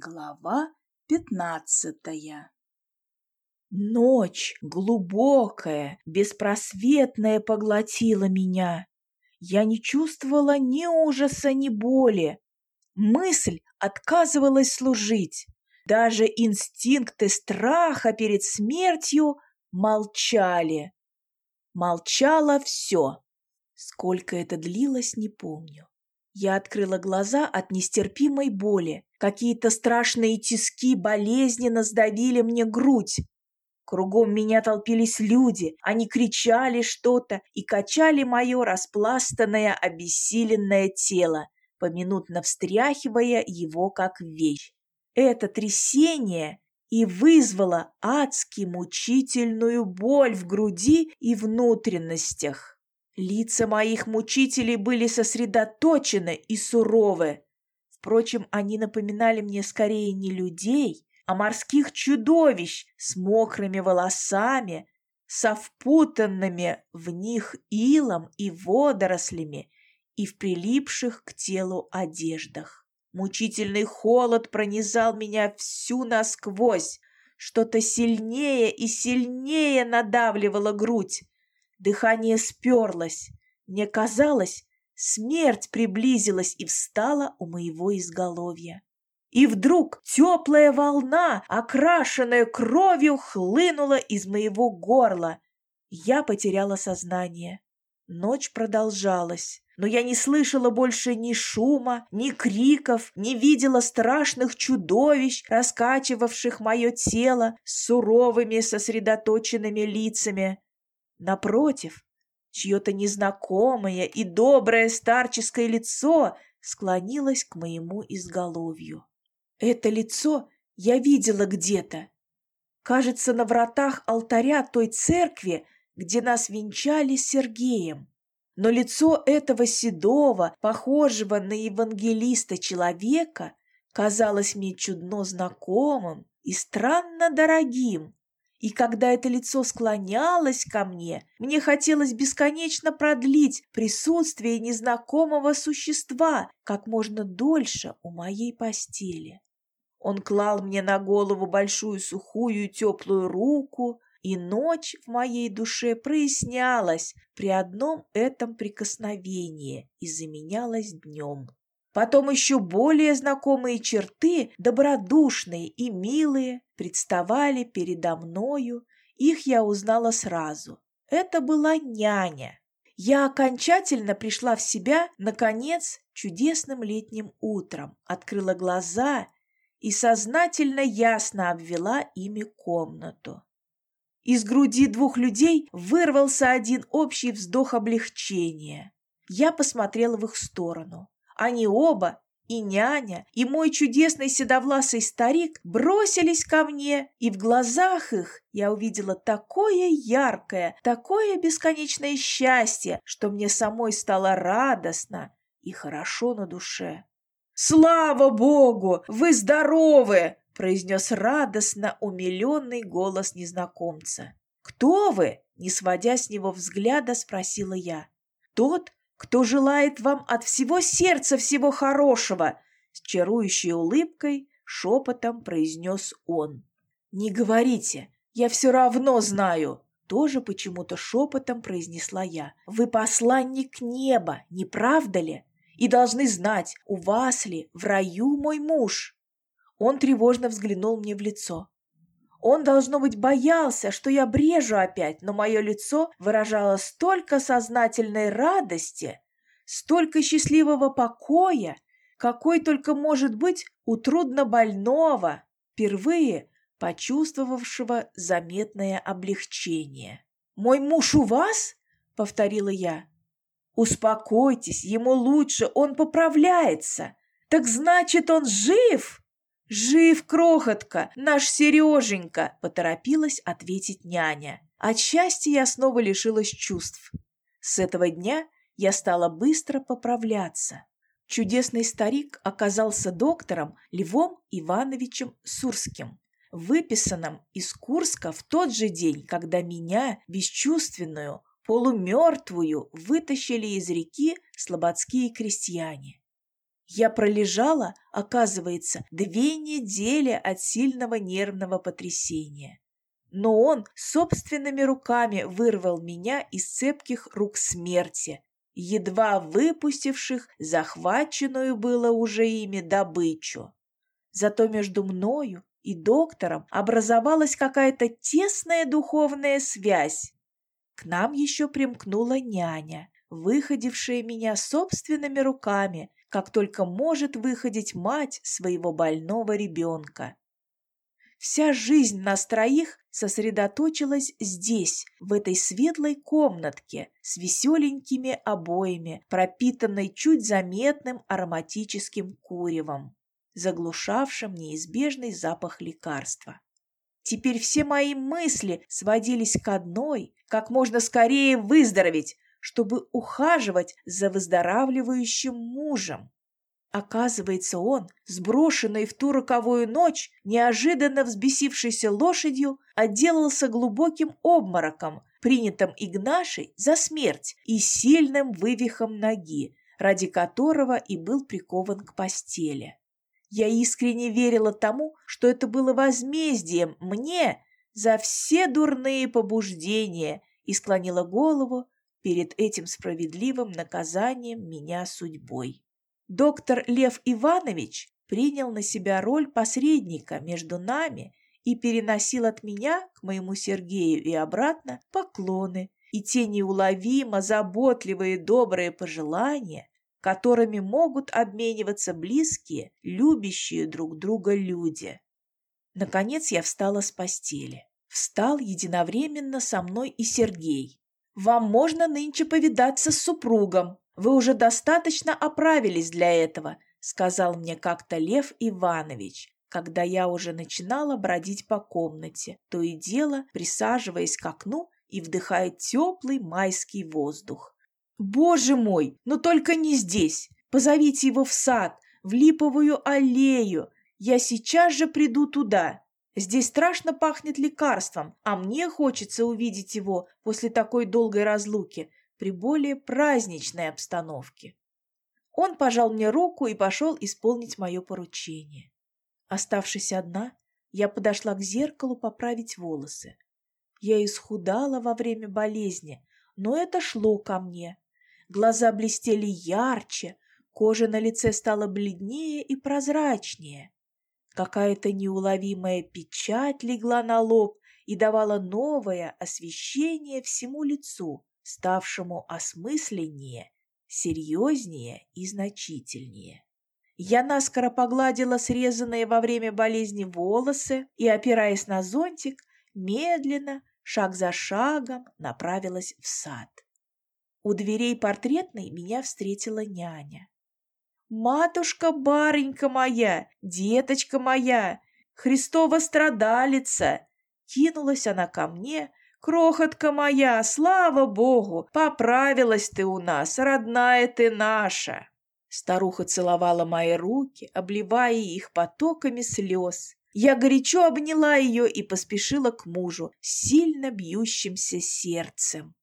Глава пятнадцатая Ночь глубокая, беспросветная поглотила меня. Я не чувствовала ни ужаса, ни боли. Мысль отказывалась служить. Даже инстинкты страха перед смертью молчали. Молчало все. Сколько это длилось, не помню. Я открыла глаза от нестерпимой боли. Какие-то страшные тиски болезненно сдавили мне грудь. Кругом меня толпились люди, они кричали что-то и качали мое распластанное, обессиленное тело, поминутно встряхивая его как вещь. Это трясение и вызвало адски мучительную боль в груди и внутренностях. Лица моих мучителей были сосредоточены и суровы. Впрочем, они напоминали мне скорее не людей, а морских чудовищ с мокрыми волосами, со впутанными в них илом и водорослями и в прилипших к телу одеждах. Мучительный холод пронизал меня всю насквозь, что-то сильнее и сильнее надавливало грудь. Дыхание сперлось. Мне казалось, смерть приблизилась и встала у моего изголовья. И вдруг теплая волна, окрашенная кровью, хлынула из моего горла. Я потеряла сознание. Ночь продолжалась, но я не слышала больше ни шума, ни криков, не видела страшных чудовищ, раскачивавших мое тело с суровыми сосредоточенными лицами. Напротив, чье-то незнакомое и доброе старческое лицо склонилось к моему изголовью. Это лицо я видела где-то. Кажется, на вратах алтаря той церкви, где нас венчали с Сергеем. Но лицо этого седого, похожего на евангелиста человека, казалось мне чудно знакомым и странно дорогим. И когда это лицо склонялось ко мне, мне хотелось бесконечно продлить присутствие незнакомого существа как можно дольше у моей постели. Он клал мне на голову большую сухую и теплую руку, и ночь в моей душе прояснялась при одном этом прикосновении и заменялась днем. Потом еще более знакомые черты, добродушные и милые, представали передо мною, их я узнала сразу. Это была няня. Я окончательно пришла в себя, наконец, чудесным летним утром, открыла глаза и сознательно ясно обвела ими комнату. Из груди двух людей вырвался один общий вздох облегчения. Я посмотрела в их сторону. Они оба, и няня, и мой чудесный седовласый старик бросились ко мне, и в глазах их я увидела такое яркое, такое бесконечное счастье, что мне самой стало радостно и хорошо на душе. «Слава Богу! Вы здоровы!» – произнес радостно умиленный голос незнакомца. «Кто вы?» – не сводя с него взгляда, спросила я. «Тот, кто желает вам от всего сердца всего хорошего!» С чарующей улыбкой шепотом произнес он. «Не говорите, я все равно знаю!» Тоже почему-то шепотом произнесла я. «Вы посланник неба, не правда ли? И должны знать, у вас ли в раю мой муж?» Он тревожно взглянул мне в лицо. Он, должно быть, боялся, что я брежу опять, но мое лицо выражало столько сознательной радости, столько счастливого покоя, какой только может быть у труднобольного, впервые почувствовавшего заметное облегчение. «Мой муж у вас?» — повторила я. «Успокойтесь, ему лучше, он поправляется. Так значит, он жив?» «Жив, крохотка, наш Сереженька!» – поторопилась ответить няня. От счастья я снова лишилась чувств. С этого дня я стала быстро поправляться. Чудесный старик оказался доктором Львом Ивановичем Сурским, выписанным из Курска в тот же день, когда меня, бесчувственную, полумертвую, вытащили из реки слободские крестьяне. Я пролежала, оказывается, две недели от сильного нервного потрясения. Но он собственными руками вырвал меня из цепких рук смерти, едва выпустивших захваченную было уже ими добычу. Зато между мною и доктором образовалась какая-то тесная духовная связь. К нам еще примкнула няня, выходившая меня собственными руками как только может выходить мать своего больного ребенка. Вся жизнь нас троих сосредоточилась здесь, в этой светлой комнатке с веселенькими обоями, пропитанной чуть заметным ароматическим куревом, заглушавшим неизбежный запах лекарства. Теперь все мои мысли сводились к одной, как можно скорее выздороветь, чтобы ухаживать за выздоравливающим мужем. Оказывается, он, сброшенный в ту роковую ночь, неожиданно взбесившейся лошадью, отделался глубоким обмороком, принятым Игнашей за смерть и сильным вывихом ноги, ради которого и был прикован к постели. Я искренне верила тому, что это было возмездием мне за все дурные побуждения и склонила голову перед этим справедливым наказанием меня судьбой. Доктор Лев Иванович принял на себя роль посредника между нами и переносил от меня к моему Сергею и обратно поклоны и те неуловимо заботливые добрые пожелания, которыми могут обмениваться близкие, любящие друг друга люди. Наконец я встала с постели. Встал единовременно со мной и Сергей. Вам можно нынче повидаться с супругом. Вы уже достаточно оправились для этого», — сказал мне как-то Лев Иванович, когда я уже начинала бродить по комнате, то и дело присаживаясь к окну и вдыхая теплый майский воздух. «Боже мой, но только не здесь! Позовите его в сад, в липовую аллею. Я сейчас же приду туда!» Здесь страшно пахнет лекарством, а мне хочется увидеть его после такой долгой разлуки при более праздничной обстановке. Он пожал мне руку и пошел исполнить мое поручение. Оставшись одна, я подошла к зеркалу поправить волосы. Я исхудала во время болезни, но это шло ко мне. Глаза блестели ярче, кожа на лице стала бледнее и прозрачнее. Какая-то неуловимая печать легла на лоб и давала новое освещение всему лицу, ставшему осмысленнее, серьезнее и значительнее. Я наскоро погладила срезанные во время болезни волосы и, опираясь на зонтик, медленно, шаг за шагом, направилась в сад. У дверей портретной меня встретила няня. «Матушка-баренька моя, деточка моя, Христова страдалица!» Кинулась она ко мне, «Крохотка моя, слава Богу, поправилась ты у нас, родная ты наша!» Старуха целовала мои руки, обливая их потоками слез. Я горячо обняла ее и поспешила к мужу, сильно бьющимся сердцем.